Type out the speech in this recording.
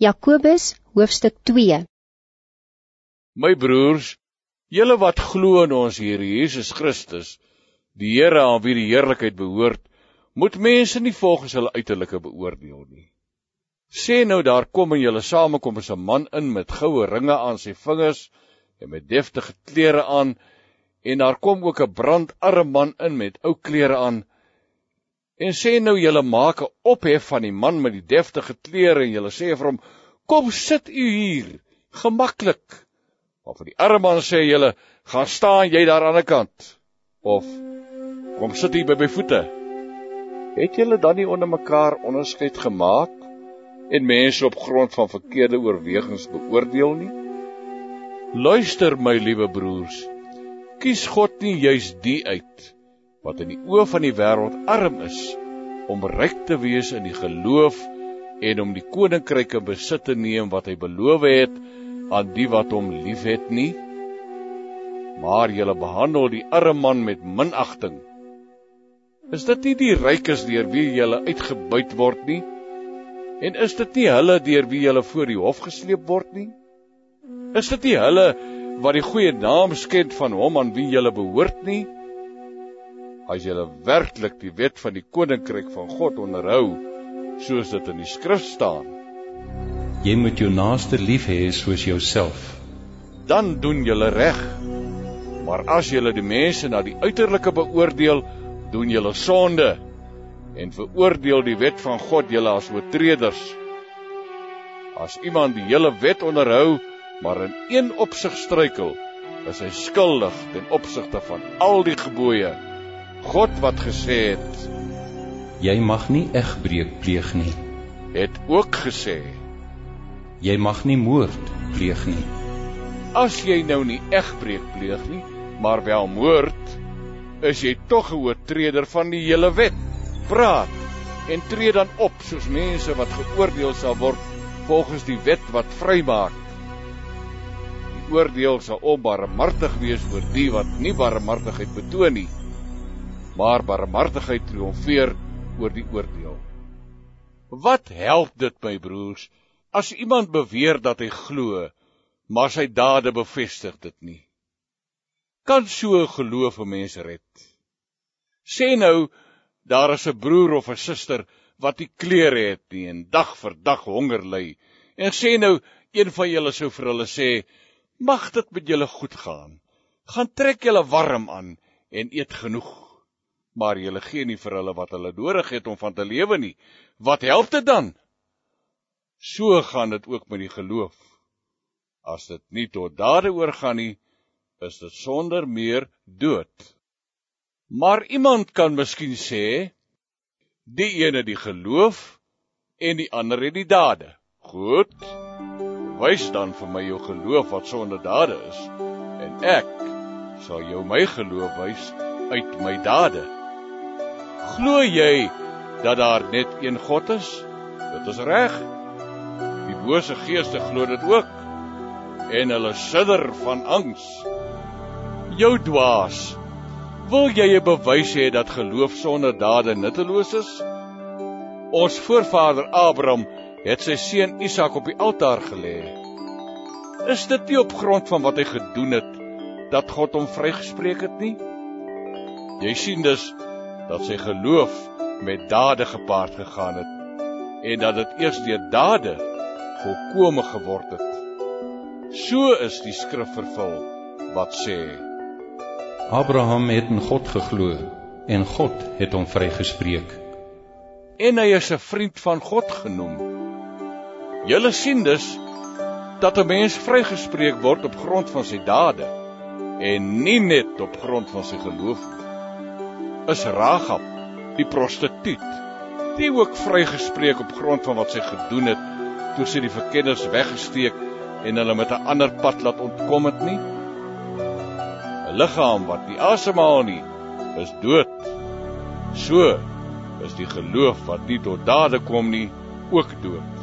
Jakobus hoofstuk 2 My broers, julle wat glo in ons Here Jesus Christus, die Here aan wie die heerlikheid behoort, moet mense nie volgens hulle uiterlike beoordeel nie. Sê nou daar kom en julle samekom as 'n man in met goue ringe aan sy vingers en met deftige klere aan, en daar kom ook 'n brandarm man in met ou klere aan, En sê nou julle maak 'n ophef van die man met die deftige klere en julle sê vir hom: "Kom sit u hier, gemaklik." Maar vir die arme man sê julle: "Gaan staan jy daar aan die kant." Of: "Kom sit hier by my voete." Het julle dan nie onder mekaar onderskeid gemaak en mense op grond van verkeerde oorwegings beoordeel nie? Luister my liewe broers, kies God nie juis die uit wat in die oë van die wêreld arm is om ryk te wees in die geloof en om die koninkryke besit te neem wat hy beloof het aan die wat hom liefhet nie. Maar jy behandel die arme man met minagting. Is dit nie die rykes deur wie jy uitgebuit word nie? En is dit nie hulle deur wie jy voor die hof gesleep word nie? Is dit nie hulle wat die goeie naam skend van hom aan wie jy behoort nie as jy werklik die wet van die koninkryk van God onderhou soos dit in die skrif staan. Jy moet jou naaste lief hê soos jouself. Dan doen jy reg. Maar as jy die mense na die uiterlike beoordeel, doen jy sonde en veroordeel die wet van God julle as oortreders. As iemand die hele wet onderhou, maar in een opsig struikel, is hy skuldig ten opsigte van al die gebooie. God wat gesê het jy mag nie egbreek pleeg nie. het ook gesê jy mag nie moord pleeg nie. As jy nou nie egbreek pleeg nie maar wel moord is jy tog 'n oortreder van die hele wet. Praat en tree dan op soos mense wat geoordeel sal word volgens die wet wat vrymaak. Die oordeel sal onbarmhartig wees oor die wat nie barmhartigheid betoon nie maar barmhartigheid triomfeer oor die oordeel. Wat help dit my broers as iemand beweer dat hy glo, maar sy dade bevestig dit nie? Kan so geloof 'n mens red? Sê nou daar is 'n broer of 'n suster wat nie klere het nie en dag vir dag honger ly. En sê nou een van julle sou vir hulle sê: "Mag dit met julle goed gaan. Gaan trek julle warm aan en eet genoeg." Maar julle gee nie vir hulle wat hulle nodig het om van te lewe nie. Wat help dit dan? So gaan dit ook met die geloof. As dit nie tot dade oorgaan nie, is dit sonder meer dood. Maar iemand kan miskien sê die een het die geloof en die ander het die dade. Goed. Wys dan vir my jou geloof wat sonder dade is en ek sal jou my geloof wys uit my dade. Glo jy dat daar net een God is? Dit is reg. Die bose geeste glo dit ook en hulle sidder van angs. Jou dwaas. Wil jy 'n bewys hê dat geloof sonder dade nutteloos is? Ons voorvader Abraham het sy seun Isak op die altaar gelê. Is dit nie op grond van wat hy gedoen het dat God hom vrygespreek het nie? Jy sien dus dat sy geloof met dade gepaard gegaan het en dat dit eers deur dade volkome geword het. So is die skrif vervul wat sê: Abraham het in God geglo en God het hom vrygespreek. En hy is 'n vriend van God genoem. Julle sien dus dat 'n mens vrygespreek word op grond van sy dade en nie net op grond van sy geloof nie is Ragab, die prostituut, die ook vrygespreek op grond van wat sy gedoen het toe sy die verkenners weggesteek en hulle met 'n ander pad laat ontkom het nie. 'n Liggaam wat nie asemhaal nie, is dood. So is die geloof wat nie tot dade kom nie, ook dood.